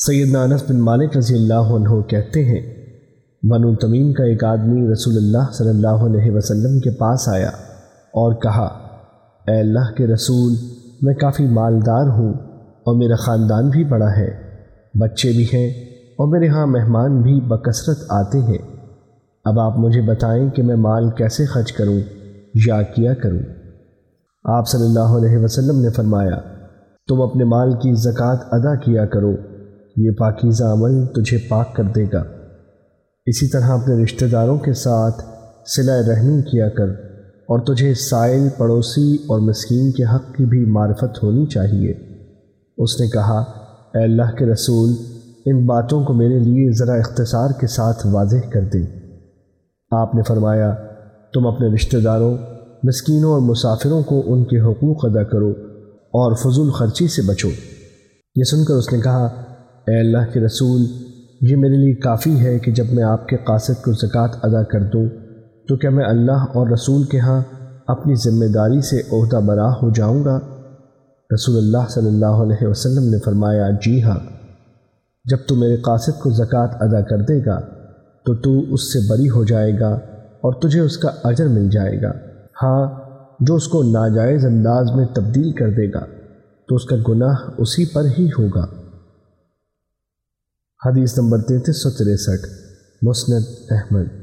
سیدنا انس بن مالک رضی اللہ عنہ کہتے ہیں بنو تمیم کا ایک آدمی رسول اللہ صلی اللہ علیہ وسلم کے پاس آیا اور کہا، اے اللہ کے رسول، میں کافی مالدار ہوں اور میرا خاندان بھی بڑا ہے، بچے بھی ہیں اور میرے ہاں مہمان بھی بکثرت آتے ہیں۔ اب آپ مجھے بتائیں کہ میں مال کیسے خرچ کروں یا کیا کروں؟ آپ صلی اللہ علیہ وسلم نے فرمایا، تم اپنے مال کی زکوٰۃ ادا کیا کرو یہ پاکیزہ عمل تجھے پاک کر دے گا۔ اسی طرح اپنے رشتہ داروں کے ساتھ صلہ رحمی کیا کر اور تجھے سائل پڑوسی اور مسکین کے حق کی بھی معرفت ہونی چاہیے۔ اس نے کہا، اے اللہ کے رسول، ان باتوں کو میرے لیے ذرا اختصار کے ساتھ واضح کر دیں آپ نے فرمایا، تم اپنے رشتہ داروں، مسکینوں اور مسافروں کو ان کے حقوق ادا کرو اور فضول خرچی سے بچو۔ یہ سن کر اس نے کہا اے اللہ کے رسول، یہ میرے لیے کافی ہے کہ جب میں آپ کے قاصد کو زکوٰۃ ادا کر دوں، تو کیا میں اللہ اور رسول کے ہاں اپنی ذمہ داری سے عہدہ براہ ہو جاؤں گا؟ رسول اللہ صلی اللہ علیہ وسلم نے فرمایا جی ہاں جب تو میرے قاصد کو زکوٰۃ ادا کر دے گا، تو تو اس سے بری ہو جائے گا اور تجھے اس کا اجر مل جائے گا۔ ہاں جو اس کو ناجائز انداز میں تبدیل کر دے گا، تو اس کا گناہ اسی پر ہی ہوگا۔ حدیث نمبر تینتیس سو تریسٹھ مسند احمد۔